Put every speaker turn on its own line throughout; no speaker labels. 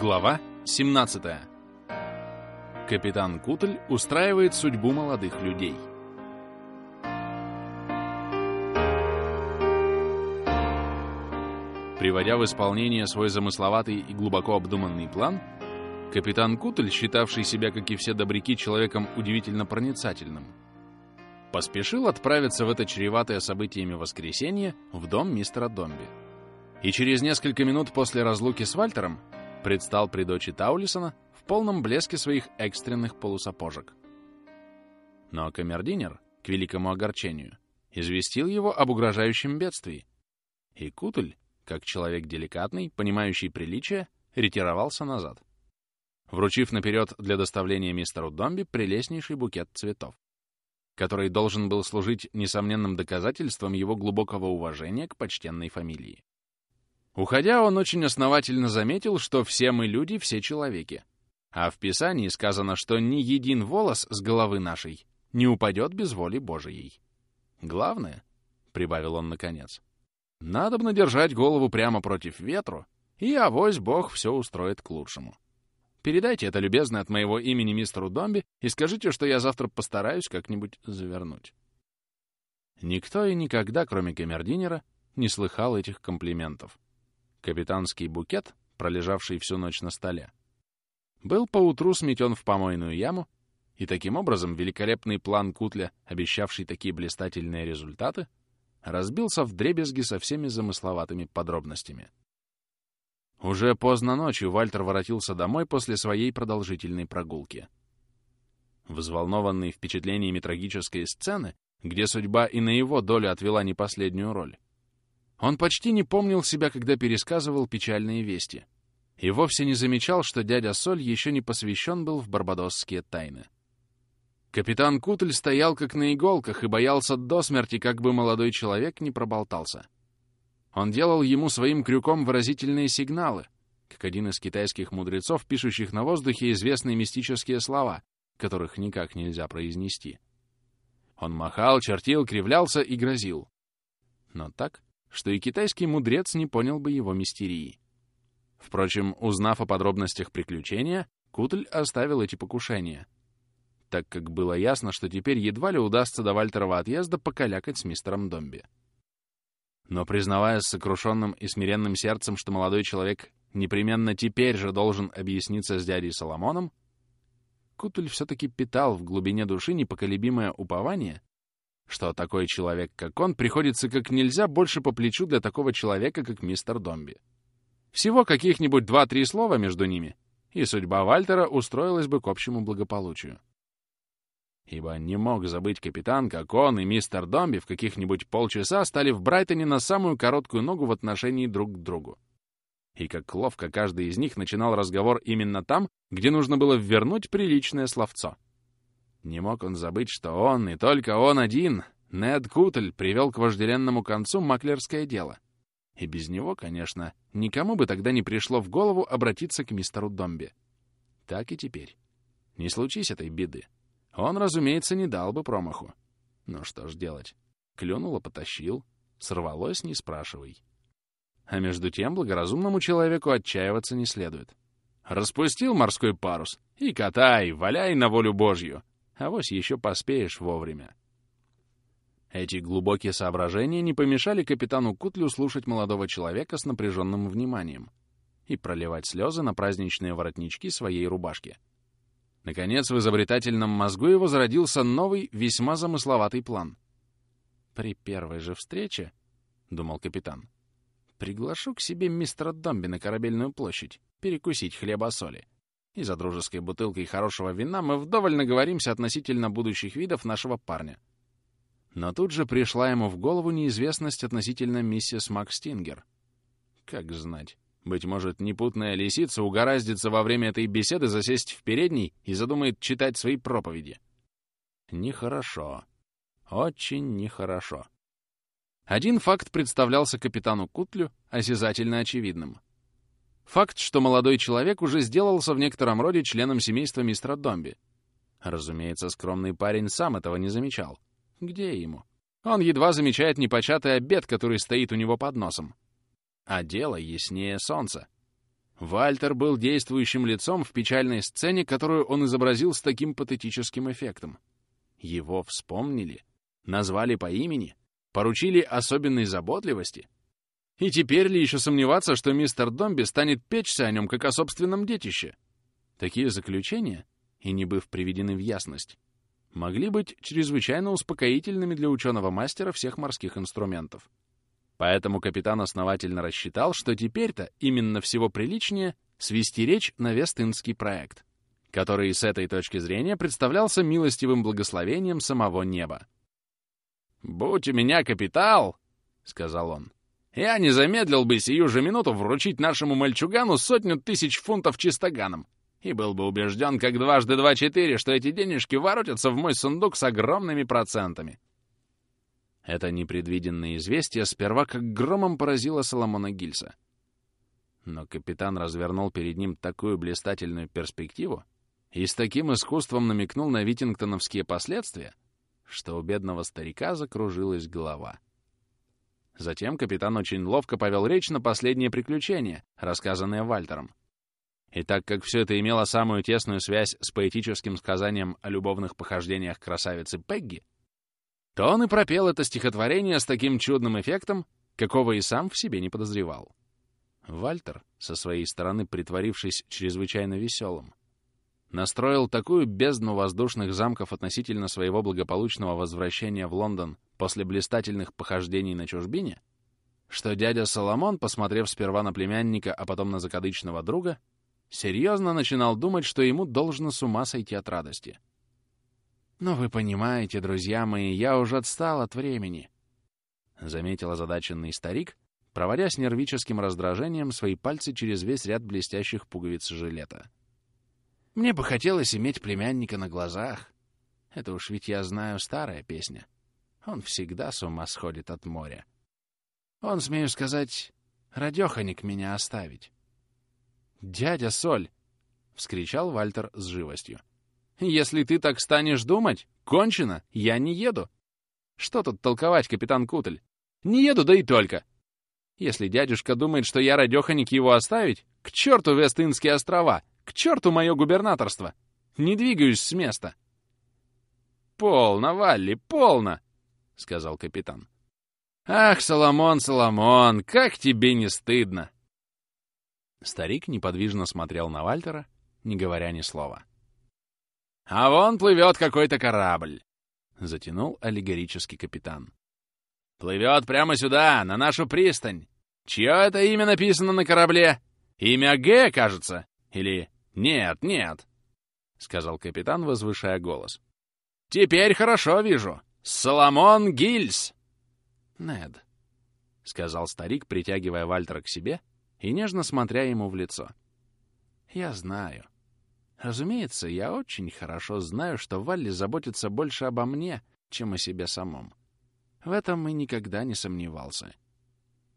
Глава 17. Капитан Кутль устраивает судьбу молодых людей. Приводя в исполнение свой замысловатый и глубоко обдуманный план, капитан Кутль, считавший себя, как и все добряки, человеком удивительно проницательным, поспешил отправиться в это чреватое событиями воскресенье в дом мистера Домби. И через несколько минут после разлуки с Вальтером предстал при дочи Таулисона в полном блеске своих экстренных полусапожек. Но камердинер, к великому огорчению, известил его об угрожающем бедствии, и Кутль, как человек деликатный, понимающий приличие, ретировался назад, вручив наперед для доставления мистеру Домби прелестнейший букет цветов, который должен был служить несомненным доказательством его глубокого уважения к почтенной фамилии. Уходя, он очень основательно заметил, что все мы люди, все человеки. А в Писании сказано, что ни един волос с головы нашей не упадет без воли Божией. Главное, — прибавил он наконец, — надобно держать голову прямо против ветру, и авось Бог все устроит к лучшему. Передайте это, любезно, от моего имени мистеру Домби и скажите, что я завтра постараюсь как-нибудь завернуть. Никто и никогда, кроме камердинера, не слыхал этих комплиментов. Капитанский букет, пролежавший всю ночь на столе, был поутру сметен в помойную яму, и таким образом великолепный план Кутля, обещавший такие блистательные результаты, разбился в дребезги со всеми замысловатыми подробностями. Уже поздно ночью Вальтер воротился домой после своей продолжительной прогулки. Взволнованный впечатлениями трагической сцены, где судьба и на его долю отвела не последнюю роль, он почти не помнил себя, когда пересказывал печальные вести, и вовсе не замечал, что дядя Соль еще не посвящен был в барбадосские тайны. Капитан Кутль стоял как на иголках и боялся до смерти, как бы молодой человек не проболтался. Он делал ему своим крюком выразительные сигналы, как один из китайских мудрецов, пишущих на воздухе известные мистические слова, которых никак нельзя произнести. Он махал, чертил, кривлялся и грозил. Но так, что и китайский мудрец не понял бы его мистерии. Впрочем, узнав о подробностях приключения, Кутль оставил эти покушения, так как было ясно, что теперь едва ли удастся до Вальтерова отъезда покалякать с мистером Домби. Но признавая с сокрушенным и смиренным сердцем, что молодой человек непременно теперь же должен объясниться с дядей Соломоном, Кутль все-таки питал в глубине души непоколебимое упование, что такой человек, как он, приходится как нельзя больше по плечу для такого человека, как мистер Домби. Всего каких-нибудь два-три слова между ними, и судьба Вальтера устроилась бы к общему благополучию. Ибо не мог забыть капитан, как он и мистер Домби в каких-нибудь полчаса стали в Брайтоне на самую короткую ногу в отношении друг к другу. И как ловко каждый из них начинал разговор именно там, где нужно было ввернуть приличное словцо — не мог он забыть, что он, и только он один, Нед Кутль, привел к вожделенному концу маклерское дело. И без него, конечно, никому бы тогда не пришло в голову обратиться к мистеру Домби. Так и теперь. Не случись этой беды. Он, разумеется, не дал бы промаху. Ну что ж делать? Клюнуло, потащил. Сорвалось, не спрашивай. А между тем благоразумному человеку отчаиваться не следует. Распустил морской парус и катай, валяй на волю Божью. Авось еще поспеешь вовремя. Эти глубокие соображения не помешали капитану Кутлю слушать молодого человека с напряженным вниманием и проливать слезы на праздничные воротнички своей рубашки. Наконец, в изобретательном мозгу его зародился новый, весьма замысловатый план. «При первой же встрече, — думал капитан, — приглашу к себе мистера Домби на корабельную площадь перекусить хлеба-соли и за дружеской бутылкой хорошего вина мы вдоволь наговоримся относительно будущих видов нашего парня. Но тут же пришла ему в голову неизвестность относительно миссис Макстингер. Как знать. Быть может, непутная лисица угораздится во время этой беседы засесть в передней и задумает читать свои проповеди. Нехорошо. Очень нехорошо. Один факт представлялся капитану Кутлю осязательно очевидным — Факт, что молодой человек уже сделался в некотором роде членом семейства мистера Домби. Разумеется, скромный парень сам этого не замечал. Где ему? Он едва замечает непочатый обед, который стоит у него под носом. А дело яснее солнца. Вальтер был действующим лицом в печальной сцене, которую он изобразил с таким патетическим эффектом. Его вспомнили, назвали по имени, поручили особенной заботливости. И теперь ли еще сомневаться, что мистер Домби станет печься о нем, как о собственном детище? Такие заключения, и не быв приведены в ясность, могли быть чрезвычайно успокоительными для ученого-мастера всех морских инструментов. Поэтому капитан основательно рассчитал, что теперь-то именно всего приличнее свести речь на Вестынский проект, который с этой точки зрения представлялся милостивым благословением самого неба. «Будь у меня капитал», — сказал он, — «я не замедлил бы сию же минуту вручить нашему мальчугану сотню тысяч фунтов чистоганом, и был бы убежден, как дважды два четыре, что эти денежки воротятся в мой сундук с огромными процентами. Это непредвиденное известие сперва как громом поразило Соломона Гильса. Но капитан развернул перед ним такую блистательную перспективу и с таким искусством намекнул на витингтоновские последствия, что у бедного старика закружилась голова. Затем капитан очень ловко повел речь на последнее приключение, рассказанное Вальтером. И так как все это имело самую тесную связь с поэтическим сказанием о любовных похождениях красавицы Пегги, то он и пропел это стихотворение с таким чудным эффектом, какого и сам в себе не подозревал. Вальтер, со своей стороны притворившись чрезвычайно веселым, настроил такую бездну воздушных замков относительно своего благополучного возвращения в Лондон после блистательных похождений на чужбине, что дядя Соломон, посмотрев сперва на племянника, а потом на закадычного друга, серьезно начинал думать, что ему должно с ума сойти от радости. «Но вы понимаете, друзья мои, я уже отстал от времени», — заметил озадаченный старик, проводя с нервическим раздражением свои пальцы через весь ряд блестящих пуговиц жилета. «Мне бы хотелось иметь племянника на глазах. Это уж ведь я знаю старая песня. Он всегда с ума сходит от моря. Он, смею сказать, радеханик меня оставить». «Дядя Соль!» — вскричал Вальтер с живостью. Если ты так станешь думать, кончено, я не еду. Что тут толковать, капитан Кутль? Не еду, да и только. Если дядюшка думает, что я радеханик его оставить, к черту Вестынские острова, к черту мое губернаторство. Не двигаюсь с места. «Полно, Валли, полно!» — сказал капитан. «Ах, Соломон, Соломон, как тебе не стыдно!» Старик неподвижно смотрел на Вальтера, не говоря ни слова. «А вон плывет какой-то корабль», — затянул аллегорический капитан. «Плывет прямо сюда, на нашу пристань. Чье это имя написано на корабле? Имя Г, кажется? Или нет, нет?» — сказал капитан, возвышая голос. «Теперь хорошо вижу. Соломон Гильс!» «Нед», — сказал старик, притягивая Вальтера к себе и нежно смотря ему в лицо. «Я знаю. Разумеется, я очень хорошо знаю, что Валли заботится больше обо мне, чем о себе самом. В этом и никогда не сомневался.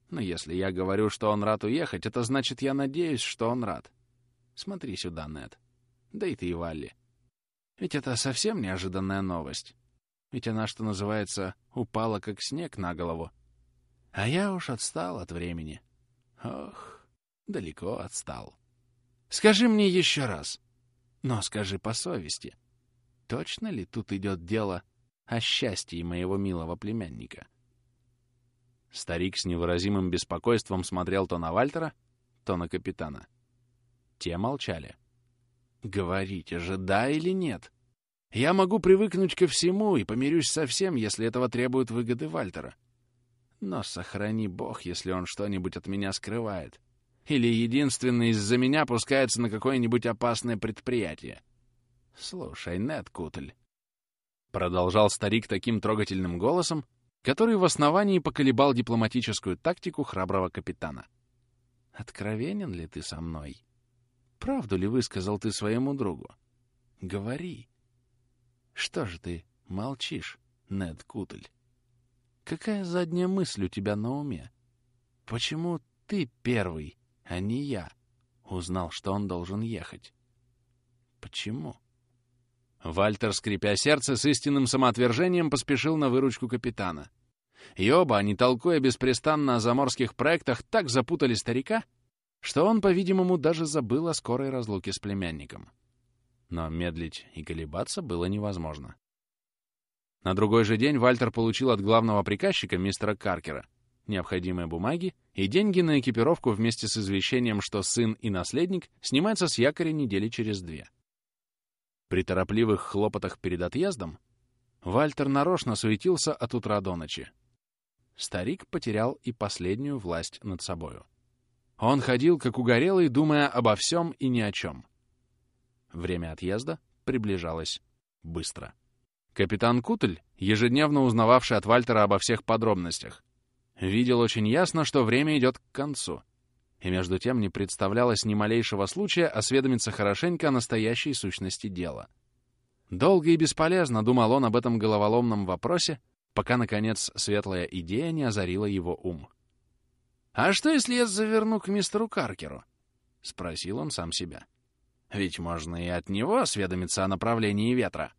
Но если я говорю, что он рад уехать, это значит, я надеюсь, что он рад. Смотри сюда, Нед. Да и ты, Валли. Ведь это совсем неожиданная новость. Ведь она, что называется, упала как снег на голову. А я уж отстал от времени. Ох, далеко отстал. Скажи мне еще раз, но скажи по совести, точно ли тут идет дело о счастье моего милого племянника? Старик с невыразимым беспокойством смотрел то на Вальтера, то на капитана. Те молчали. «Говорите же, да или нет? Я могу привыкнуть ко всему и помирюсь со всем, если этого требуют выгоды Вальтера. Но сохрани бог, если он что-нибудь от меня скрывает. Или единственный из-за меня пускается на какое-нибудь опасное предприятие. Слушай, Нед Кутль, продолжал старик таким трогательным голосом, который в основании поколебал дипломатическую тактику храброго капитана. Откровенен ли ты со мной? Правду ли высказал ты своему другу? Говори. Что же ты молчишь, Нед Кутль? Какая задняя мысль у тебя на уме? Почему ты первый а не я, узнал, что он должен ехать. Почему? Вальтер, скрипя сердце, с истинным самоотвержением поспешил на выручку капитана. И оба, не толкуя беспрестанно о заморских проектах, так запутали старика, что он, по-видимому, даже забыл о скорой разлуке с племянником. Но медлить и колебаться было невозможно. На другой же день Вальтер получил от главного приказчика, мистера Каркера, необходимые бумаги и деньги на экипировку вместе с извещением, что сын и наследник снимаются с якоря недели через две. При торопливых хлопотах перед отъездом Вальтер нарочно суетился от утра до ночи. Старик потерял и последнюю власть над собою. Он ходил, как угорелый, думая обо всем и ни о чем. Время отъезда приближалось быстро. Капитан Кутль, ежедневно узнававший от Вальтера обо всех подробностях, видел очень ясно, что время идет к концу, и между тем не представлялось ни малейшего случая осведомиться хорошенько о настоящей сущности дела. Долго и бесполезно думал он об этом головоломном вопросе, пока, наконец, светлая идея не озарила его ум. «А что, если я заверну к мистеру Каркеру?» — спросил он сам себя. «Ведь можно и от него осведомиться о направлении ветра».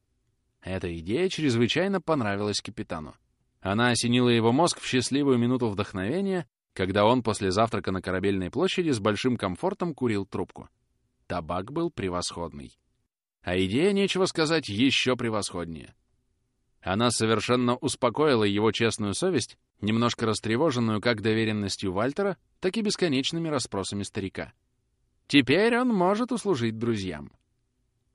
Эта идея чрезвычайно понравилась капитану. Она осенила его мозг в счастливую минуту вдохновения, когда он после завтрака на Корабельной площади с большим комфортом курил трубку. Табак был превосходный. А идея, нечего сказать, еще превосходнее. Она совершенно успокоила его честную совесть, немножко растревоженную как доверенностью Вальтера, так и бесконечными расспросами старика. Теперь он может услужить друзьям.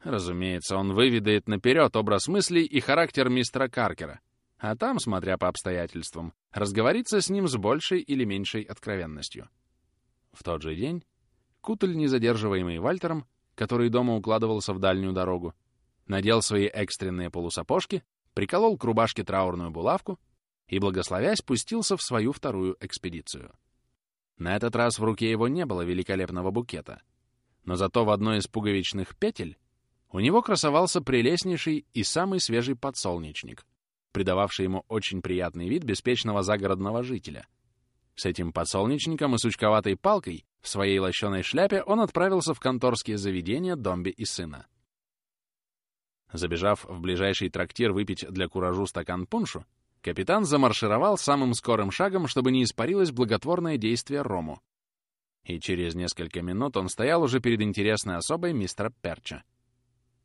Разумеется, он выведает наперед образ мыслей и характер мистера Каркера, а там, смотря по обстоятельствам, разговорится с ним с большей или меньшей откровенностью. В тот же день Кутль, не задерживаемый Вальтером, который дома укладывался в дальнюю дорогу, надел свои экстренные полусапожки, приколол к рубашке траурную булавку и, благословясь, пустился в свою вторую экспедицию. На этот раз в руке его не было великолепного букета, но зато в одной из пуговичных петель у него красовался прелестнейший и самый свежий подсолнечник, придававший ему очень приятный вид беспечного загородного жителя. С этим подсолнечником и сучковатой палкой в своей лощеной шляпе он отправился в конторские заведения Домби и сына. Забежав в ближайший трактир выпить для куражу стакан пуншу, капитан замаршировал самым скорым шагом, чтобы не испарилось благотворное действие рому. И через несколько минут он стоял уже перед интересной особой мистера Перча.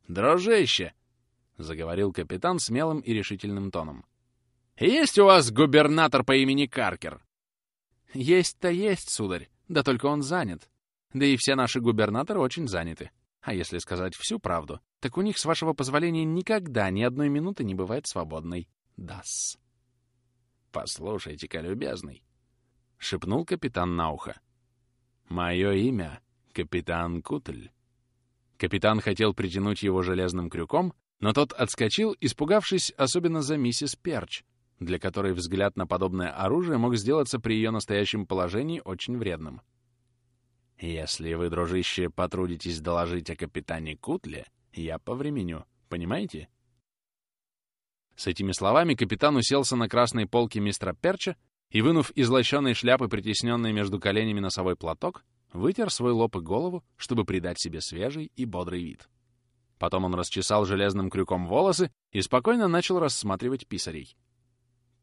«Дружище!» — заговорил капитан смелым и решительным тоном. «Есть у вас губернатор по имени Каркер?» «Есть-то есть, сударь, да только он занят. Да и все наши губернаторы очень заняты. А если сказать всю правду, так у них, с вашего позволения, никогда ни одной минуты не бывает свободной. Дас. «Послушайте-ка, любезный», — шепнул капитан на ухо. «Мое имя — капитан Кутль. Капитан хотел притянуть его железным крюком, но тот отскочил, испугавшись особенно за миссис Перч, для которой взгляд на подобное оружие мог сделаться при ее настоящем положении очень вредным. «Если вы, дружище, потрудитесь доложить о капитане Кутле, я повременю, понимаете?» С этими словами капитан уселся на красной полке мистера Перча и, вынув из лощеной шляпы, притесненной между коленями носовой платок, вытер свой лоб и голову, чтобы придать себе свежий и бодрый вид. Потом он расчесал железным крюком волосы и спокойно начал рассматривать писарей.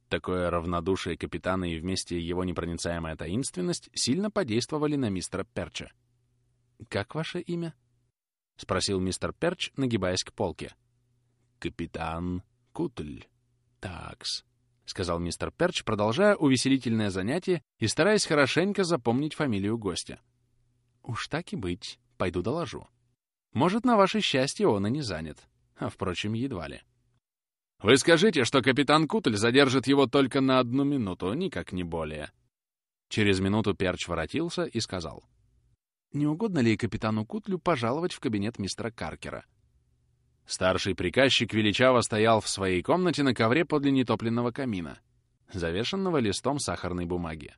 Такое равнодушие капитана и вместе его непроницаемая таинственность сильно подействовали на мистера Перча. «Как ваше имя?» — спросил мистер Перч, нагибаясь к полке. «Капитан Кутль. Такс», — сказал мистер Перч, продолжая увеселительное занятие и стараясь хорошенько запомнить фамилию гостя. Уж так и быть, пойду доложу. Может, на ваше счастье он и не занят. А, впрочем, едва ли. Вы скажите, что капитан Кутль задержит его только на одну минуту, никак не более. Через минуту Перч воротился и сказал. Не угодно ли капитану Кутлю пожаловать в кабинет мистера Каркера? Старший приказчик величаво стоял в своей комнате на ковре подле нетопленного камина, завешенного листом сахарной бумаги.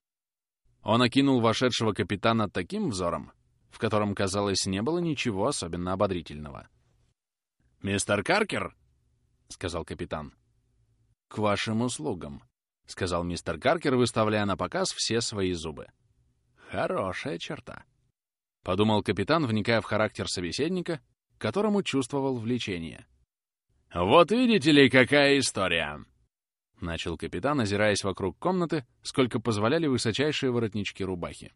Он окинул вошедшего капитана таким взором, в котором, казалось, не было ничего особенно ободрительного. «Мистер Каркер?» — сказал капитан. «К вашим услугам», — сказал мистер Каркер, выставляя на показ все свои зубы. «Хорошая черта», — подумал капитан, вникая в характер собеседника, которому чувствовал влечение. «Вот видите ли, какая история!» — начал капитан, озираясь вокруг комнаты, сколько позволяли высочайшие воротнички рубахи.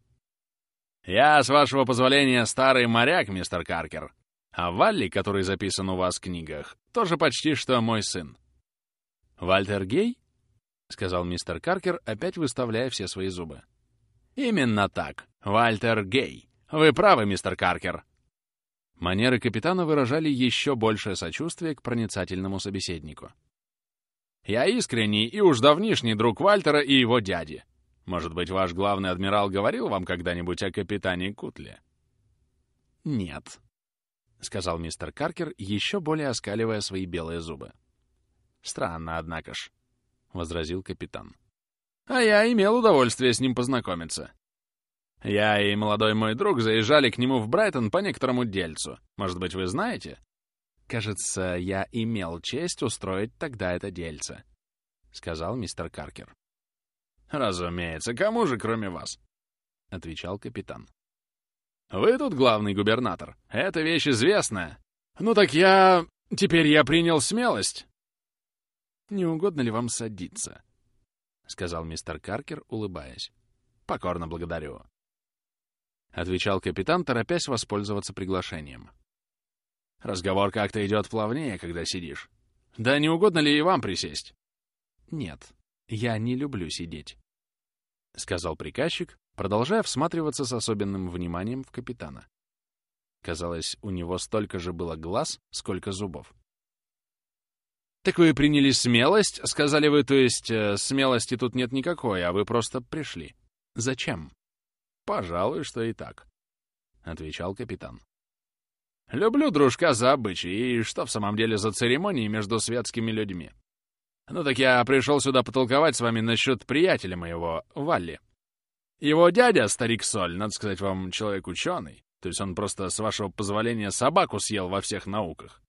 «Я, с вашего позволения, старый моряк, мистер Каркер. А Валли, который записан у вас в книгах, тоже почти что мой сын». «Вальтер Гей?» — сказал мистер Каркер, опять выставляя все свои зубы. «Именно так. Вальтер Гей. Вы правы, мистер Каркер». Манеры капитана выражали еще большее сочувствие к проницательному собеседнику. «Я искренний и уж давнишний друг Вальтера и его дяди. Может быть, ваш главный адмирал говорил вам когда-нибудь о капитане Кутле?» «Нет», — сказал мистер Каркер, еще более оскаливая свои белые зубы. «Странно, однако ж», — возразил капитан. «А я имел удовольствие с ним познакомиться. Я и молодой мой друг заезжали к нему в Брайтон по некоторому дельцу. Может быть, вы знаете?» «Кажется, я имел честь устроить тогда это дельце», — сказал мистер Каркер. «Разумеется, кому же, кроме вас?» — отвечал капитан. «Вы тут главный губернатор. Эта вещь известная. Ну так я... Теперь я принял смелость». «Не угодно ли вам садиться?» — сказал мистер Каркер, улыбаясь. «Покорно благодарю», — отвечал капитан, торопясь воспользоваться приглашением. «Разговор как-то идет плавнее, когда сидишь. Да не угодно ли и вам присесть?» «Нет, я не люблю сидеть», — сказал приказчик, продолжая всматриваться с особенным вниманием в капитана. Казалось, у него столько же было глаз, сколько зубов. «Так вы приняли смелость?» — сказали вы, то есть э, смелости тут нет никакой, а вы просто пришли. Зачем? «Пожалуй, что и так», — отвечал капитан. «Люблю дружка за обычаи, и что в самом деле за церемонии между светскими людьми? Ну так я пришел сюда потолковать с вами насчет приятеля моего, Валли. Его дядя, старик Соль, надо сказать вам, человек ученый, то есть он просто, с вашего позволения, собаку съел во всех науках.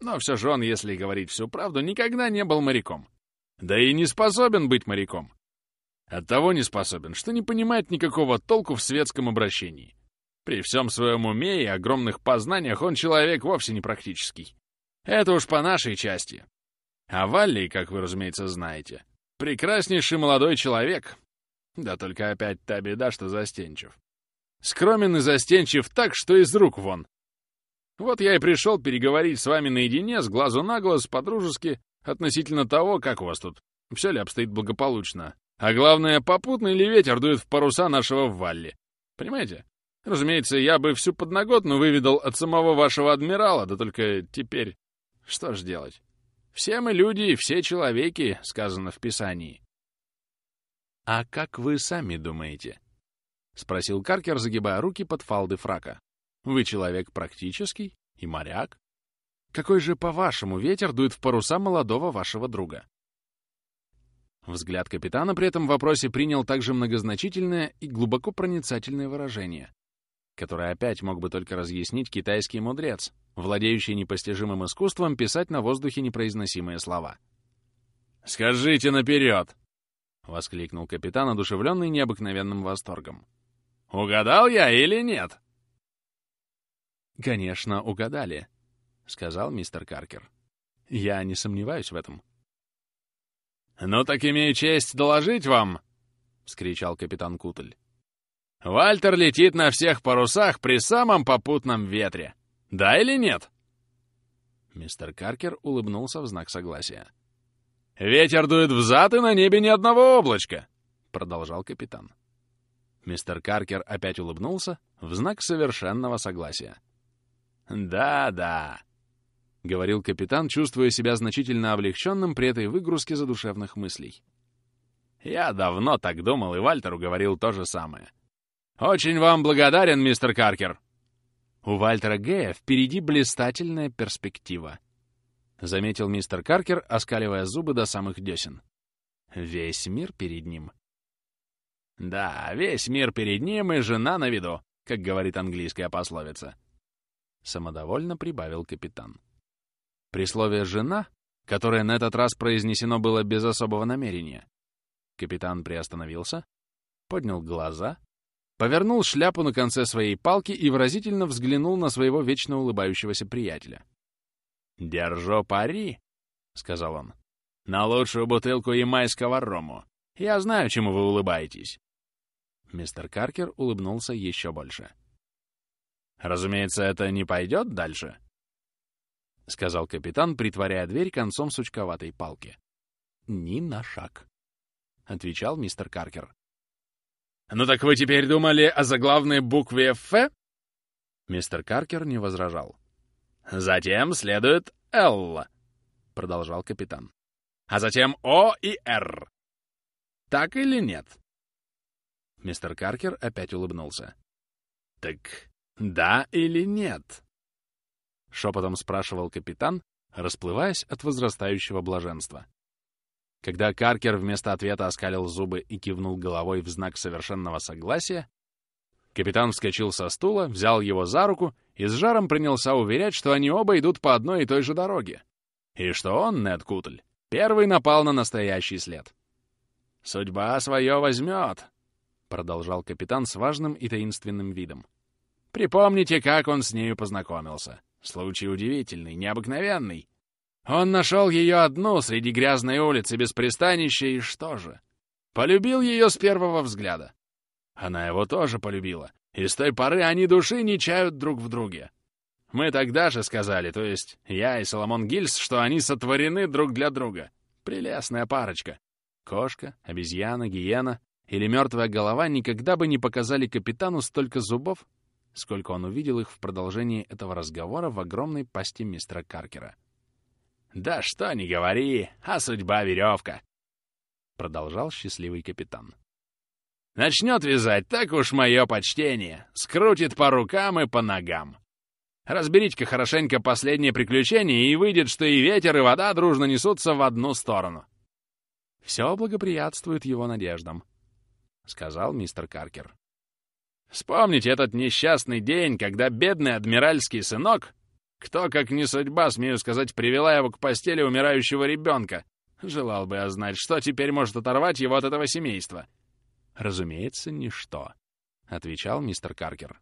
Но все же он, если говорить всю правду, никогда не был моряком. Да и не способен быть моряком. Оттого не способен, что не понимает никакого толку в светском обращении. При всем своем уме и огромных познаниях он человек вовсе не практический. Это уж по нашей части. А Валли, как вы, разумеется, знаете, прекраснейший молодой человек. Да только опять та беда, что застенчив. Скромен и застенчив так, что из рук вон. Вот я и пришел переговорить с вами наедине, с глазу на глаз, по-дружески, относительно того, как у вас тут. Все ли обстоит благополучно? А главное, попутный ли ветер дует в паруса нашего Валли? Понимаете? Разумеется, я бы всю подноготную выведал от самого вашего адмирала, да только теперь... Что ж делать? Все мы люди, все человеки, сказано в Писании. «А как вы сами думаете?» — спросил Каркер, загибая руки под фалды фрака. Вы человек практический и моряк. Какой же, по-вашему, ветер дует в паруса молодого вашего друга? Взгляд капитана при этом вопросе принял также многозначительное и глубоко проницательное выражение, которое опять мог бы только разъяснить китайский мудрец, владеющий непостижимым искусством писать на воздухе непроизносимые слова. «Скажите наперед!» — воскликнул капитан, одушевленный необыкновенным восторгом. «Угадал я или нет?» «Конечно, угадали», — сказал мистер Каркер. «Я не сомневаюсь в этом». «Ну так имею честь доложить вам», — вскричал капитан Кутль. «Вальтер летит на всех парусах при самом попутном ветре. Да или нет?» Мистер Каркер улыбнулся в знак согласия. «Ветер дует взад, и на небе ни одного облачка», — продолжал капитан. Мистер Каркер опять улыбнулся в знак совершенного согласия. «Да-да», — говорил капитан, чувствуя себя значительно облегченным при этой выгрузке задушевных мыслей. «Я давно так думал, и Вальтеру говорил то же самое. Очень вам благодарен, мистер Каркер!» «У Вальтера Гея впереди блистательная перспектива», — заметил мистер Каркер, оскаливая зубы до самых десен. «Весь мир перед ним». «Да, весь мир перед ним и жена на виду», как говорит английская пословица. — самодовольно прибавил капитан. При слове «жена», которое на этот раз произнесено было без особого намерения, капитан приостановился, поднял глаза, повернул шляпу на конце своей палки и выразительно взглянул на своего вечно улыбающегося приятеля. «Держу пари», — сказал он, — «на лучшую бутылку ямайского рому. Я знаю, чему вы улыбаетесь». Мистер Каркер улыбнулся еще больше. «Разумеется, это не пойдет дальше?» — сказал капитан, притворяя дверь концом сучковатой палки. «Ни на шаг», — отвечал мистер Каркер.
«Ну так вы теперь думали о заглавной букве «Ф»?»
Мистер Каркер не возражал.
«Затем следует «Л», — продолжал капитан. «А затем «О» и «Р». Так или нет?»
Мистер Каркер опять улыбнулся.
«Так да или нет?»
Шепотом спрашивал капитан, расплываясь от возрастающего блаженства. Когда Каркер вместо ответа оскалил зубы и кивнул головой в знак совершенного согласия, капитан вскочил со стула, взял его за руку и с жаром принялся уверять, что они оба идут по одной и той же дороге, и что он, Нед Кутль, первый напал на настоящий след. «Судьба свое возьмет», — продолжал капитан с важным и таинственным видом. «Припомните, как он с нею познакомился. Случай удивительный, необыкновенный. Он нашел ее одну среди грязной улицы без пристанища, и что же? Полюбил ее с первого взгляда. Она его тоже полюбила, и с той поры они души не чают друг в друге. Мы тогда же сказали, то есть я и Соломон Гильс, что они сотворены друг для друга. Прелестная парочка. Кошка, обезьяна, гиена или мертвая голова никогда бы не показали капитану столько зубов, сколько он увидел их в продолжении этого разговора в огромной пасти мистера Каркера. «Да что не говори, а судьба веревка!» — продолжал счастливый капитан. «Начнет вязать, так уж мое почтение, скрутит по рукам и по ногам. Разберите-ка хорошенько последнее приключение, и выйдет, что и ветер, и вода дружно несутся в одну сторону. Все благоприятствует его надеждам», — сказал мистер Каркер. Вспомните этот несчастный день, когда бедный адмиральский сынок, кто, как не судьба, смею сказать, привела его к постели умирающего ребенка, желал бы я знать, что теперь может оторвать его от этого семейства. «Разумеется, ничто», — отвечал мистер Каркер.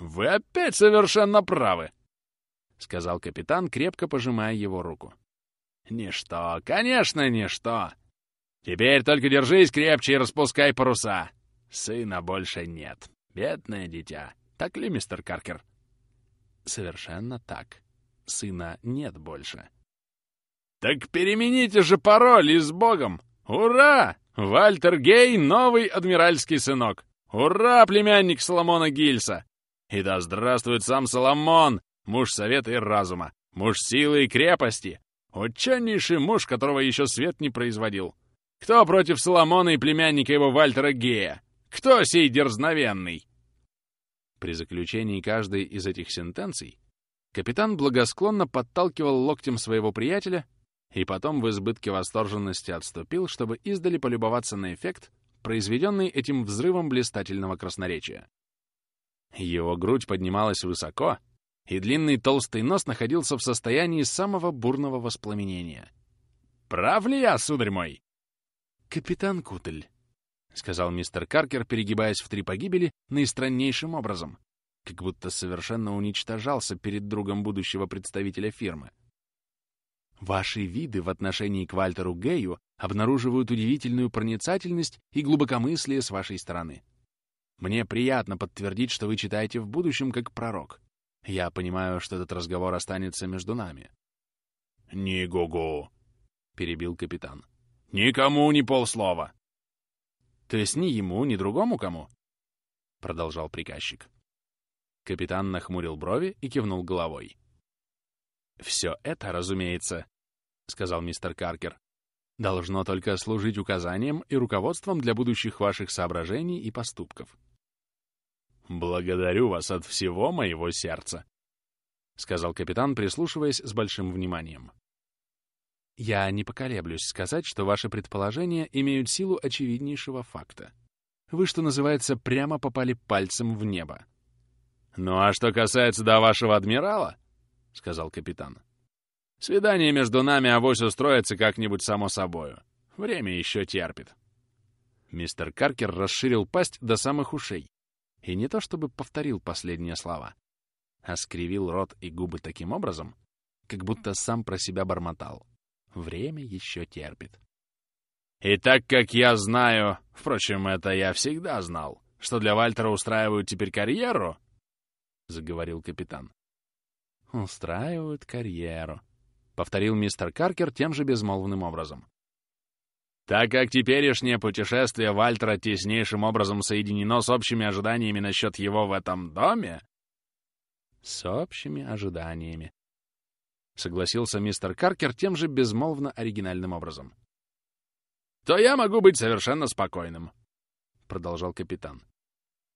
«Вы опять совершенно правы», — сказал капитан, крепко пожимая его руку. «Ничто, конечно, ничто. Теперь только держись крепче и распускай паруса. Сына больше нет. Бедное дитя. Так ли, мистер Каркер? Совершенно так. Сына нет больше. Так перемените же пароль и с Богом! Ура! Вальтер Гей — новый адмиральский сынок. Ура, племянник Соломона Гильса! И да здравствует сам Соломон, муж совета и разума, муж силы и крепости, ученейший муж, которого еще свет не производил. Кто против Соломона и племянника его Вальтера Гея? Кто сей дерзновенный?» При заключении каждой из этих сентенций капитан благосклонно подталкивал локтем своего приятеля и потом в избытке восторженности отступил, чтобы издали полюбоваться на эффект, произведенный этим взрывом блистательного красноречия. Его грудь поднималась высоко, и длинный толстый нос находился в состоянии самого бурного воспламенения. «Прав ли я, сударь мой?» «Капитан Кутль», — сказал мистер Каркер, перегибаясь в три погибели наистраннейшим образом, как будто совершенно уничтожался перед другом будущего представителя фирмы. Ваши виды в отношении к Вальтеру Гею обнаруживают удивительную проницательность и глубокомыслие с вашей стороны. Мне приятно подтвердить, что вы читаете в будущем как пророк. Я понимаю, что этот разговор останется между нами. «Ни-го-го!» — перебил капитан. «Никому ни полслова!» То есть ни ему, ни другому кому? Продолжал приказчик. Капитан нахмурил брови и кивнул головой. «Все это, разумеется, — сказал мистер Каркер, — должно только служить указанием и руководством для будущих ваших соображений и поступков. «Благодарю вас от всего моего сердца», — сказал капитан, прислушиваясь с большим вниманием. Я не поколеблюсь сказать, что ваши предположения имеют силу очевиднейшего факта. Вы, что называется, прямо попали пальцем в небо. «Ну а что касается до вашего адмирала», — сказал капитан, — «свидание между нами авось устроится как-нибудь само собою. Время еще терпит». Мистер Каркер расширил пасть до самых ушей. И не то чтобы повторил последние слова, а скривил рот и губы таким образом, как будто сам про себя бормотал. Время еще терпит.
И так как я знаю, впрочем, это я всегда знал, что для Вальтера устраивают теперь карьеру, — заговорил капитан.
«Устраивают карьеру», — повторил мистер Каркер тем же безмолвным образом.
Так как теперешнее путешествие Вальтера теснейшим образом соединено с общими ожиданиями насчет его в этом доме...
С общими ожиданиями. Согласился мистер Каркер тем же безмолвно оригинальным образом.
То я могу быть совершенно спокойным, продолжал капитан.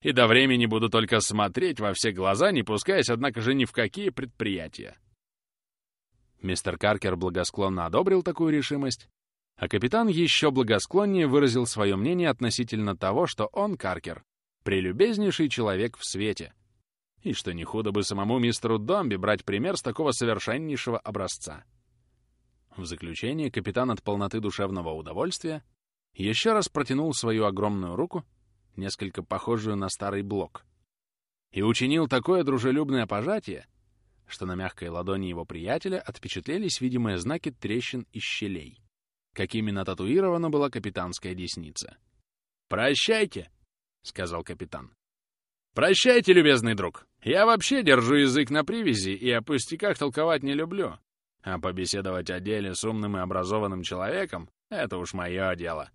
И до времени буду только смотреть во все глаза, не пускаясь, однако же, ни в какие предприятия.
Мистер Каркер благосклонно одобрил такую решимость а капитан еще благосклоннее выразил свое мнение относительно того, что он, Каркер, прелюбезнейший человек в свете, и что не худо бы самому мистеру Домби брать пример с такого совершеннейшего образца. В заключение капитан от полноты душевного удовольствия еще раз протянул свою огромную руку, несколько похожую на старый блок, и учинил такое дружелюбное пожатие, что на мягкой ладони его приятеля отпечатлелись видимые знаки трещин и щелей какими нататуирована была капитанская десница.
«Прощайте!» — сказал капитан. «Прощайте, любезный друг. Я вообще держу язык на привязи и о пустяках толковать не люблю. А побеседовать о деле с умным и образованным человеком — это уж мое дело.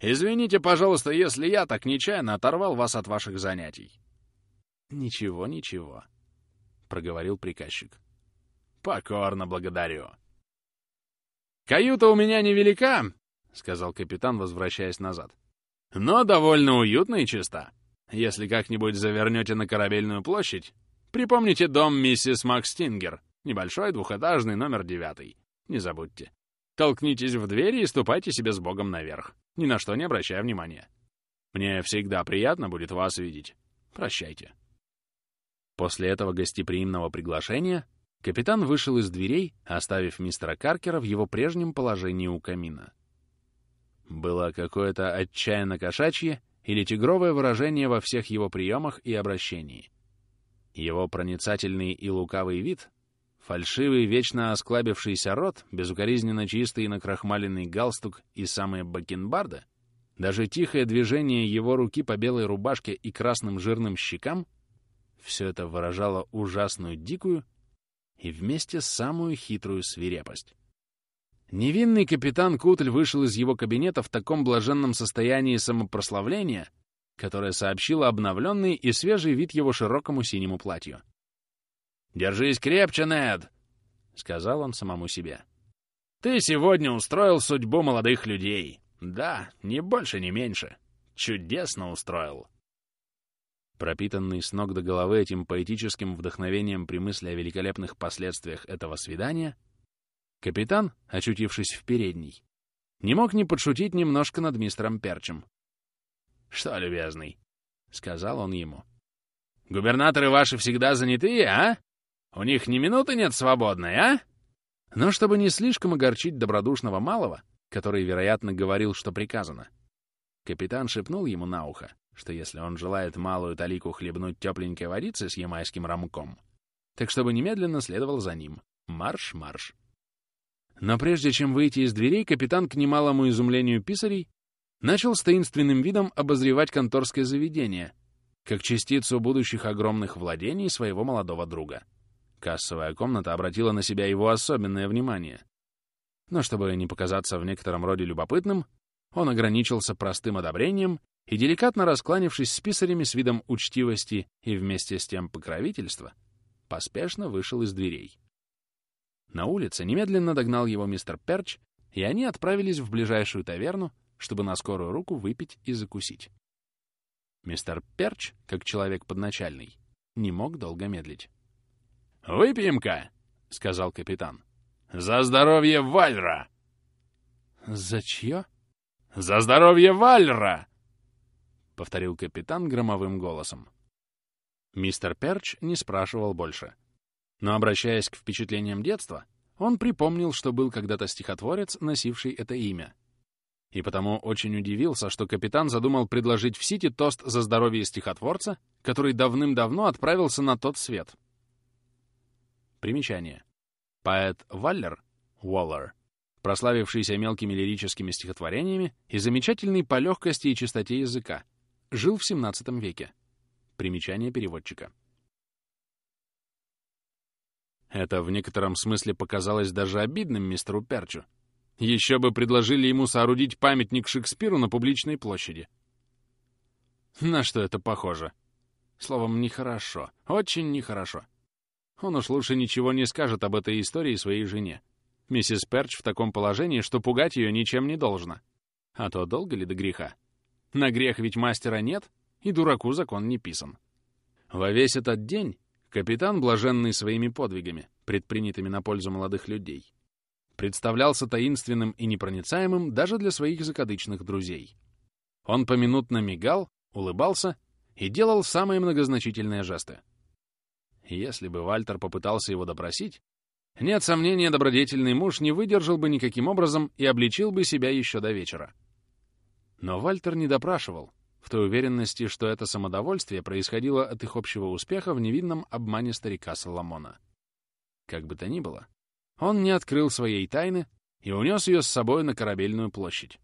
Извините, пожалуйста, если я так нечаянно оторвал вас от ваших занятий».
«Ничего, ничего», — проговорил приказчик.
«Покорно благодарю. «Каюта у меня невелика», — сказал капитан, возвращаясь назад. «Но довольно уютно и чиста. Если как-нибудь завернете на Корабельную площадь, припомните дом миссис Макстингер, небольшой двухэтажный, номер девятый. Не забудьте. Толкнитесь в двери и ступайте себе с Богом наверх, ни на что не обращая внимания. Мне всегда приятно будет вас видеть. Прощайте».
После этого гостеприимного приглашения Капитан вышел из дверей, оставив мистера Каркера в его прежнем положении у камина. Было какое-то отчаянно кошачье или тигровое выражение во всех его приемах и обращении. Его проницательный и лукавый вид, фальшивый, вечно осклабившийся рот, безукоризненно чистый и накрахмаленный галстук и самые бакенбарды, даже тихое движение его руки по белой рубашке и красным жирным щекам — все это выражало ужасную дикую и вместе самую хитрую свирепость. Невинный капитан Кутль вышел из его кабинета в таком блаженном состоянии самопрославления, которое сообщило обновленный и свежий вид его широкому синему платью.
«Держись крепче, Нед!» — сказал он самому себе. «Ты сегодня устроил судьбу молодых людей. Да, ни больше, ни меньше. Чудесно устроил!»
Пропитанный с ног до головы этим поэтическим вдохновением при мысли о великолепных последствиях этого свидания, капитан, очутившись в передней, не мог не подшутить немножко над мистером Перчем.
«Что, любезный?» — сказал он ему. «Губернаторы ваши всегда занятые, а? У них ни минуты нет свободной, а?»
Но чтобы не слишком огорчить добродушного малого, который, вероятно, говорил, что приказано, капитан шепнул ему на ухо, что если он желает малую талику хлебнуть тепленькой водицы с ямайским рамком, так чтобы немедленно следовал за ним. Марш, марш. Но прежде чем выйти из дверей, капитан, к немалому изумлению писарей, начал с таинственным видом обозревать конторское заведение, как частицу будущих огромных владений своего молодого друга. Кассовая комната обратила на себя его особенное внимание. Но чтобы не показаться в некотором роде любопытным, он ограничился простым одобрением и, деликатно раскланившись с писарями с видом учтивости и вместе с тем покровительства, поспешно вышел из дверей. На улице немедленно догнал его мистер Перч, и они отправились в ближайшую таверну, чтобы на скорую руку выпить и закусить. Мистер Перч, как человек подначальный, не мог долго медлить.
«Выпьем-ка!» — сказал капитан. «За здоровье Вальра!»
«За чье?»
«За здоровье Вальра!»
— повторил капитан громовым голосом. Мистер Перч не спрашивал больше. Но, обращаясь к впечатлениям детства, он припомнил, что был когда-то стихотворец, носивший это имя. И потому очень удивился, что капитан задумал предложить в Сити тост за здоровье стихотворца, который давным-давно отправился на тот свет. Примечание. Поэт Валлер, Уоллер, прославившийся мелкими лирическими стихотворениями и замечательный по легкости и чистоте языка, жил в XVII веке. Примечание переводчика. Это в некотором смысле показалось даже обидным мистеру Перчу. Еще бы предложили ему соорудить памятник Шекспиру на публичной площади. На что это похоже? Словом, нехорошо. Очень нехорошо. Он уж лучше ничего не скажет об этой истории своей жене. Миссис Перч в таком положении, что пугать ее ничем не должно. А то долго ли до греха? На грех ведь мастера нет, и дураку закон не писан. Во весь этот день капитан, блаженный своими подвигами, предпринятыми на пользу молодых людей, представлялся таинственным и непроницаемым даже для своих закадычных друзей. Он поминутно мигал, улыбался и делал самые многозначительные жесты. Если бы Вальтер попытался его допросить, нет сомнения, добродетельный муж не выдержал бы никаким образом и обличил бы себя еще до вечера. Но Вальтер не допрашивал, в той уверенности, что это самодовольствие происходило от их общего успеха в невинном обмане старика Соломона. Как бы то ни было, он не открыл своей тайны и унес ее с собой на корабельную площадь.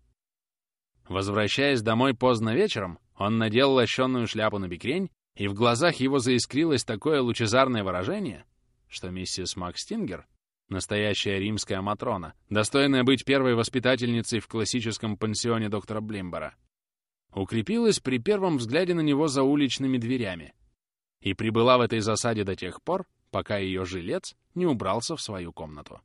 Возвращаясь домой поздно вечером, он надел лощеную шляпу на бикрень, и в глазах его заискрилось такое лучезарное выражение, что миссис Макстингер, настоящая римская Матрона, достойная быть первой воспитательницей в классическом пансионе доктора Блимбора, укрепилась при первом взгляде на него за уличными дверями и прибыла в этой засаде до тех пор, пока ее жилец не убрался в свою комнату.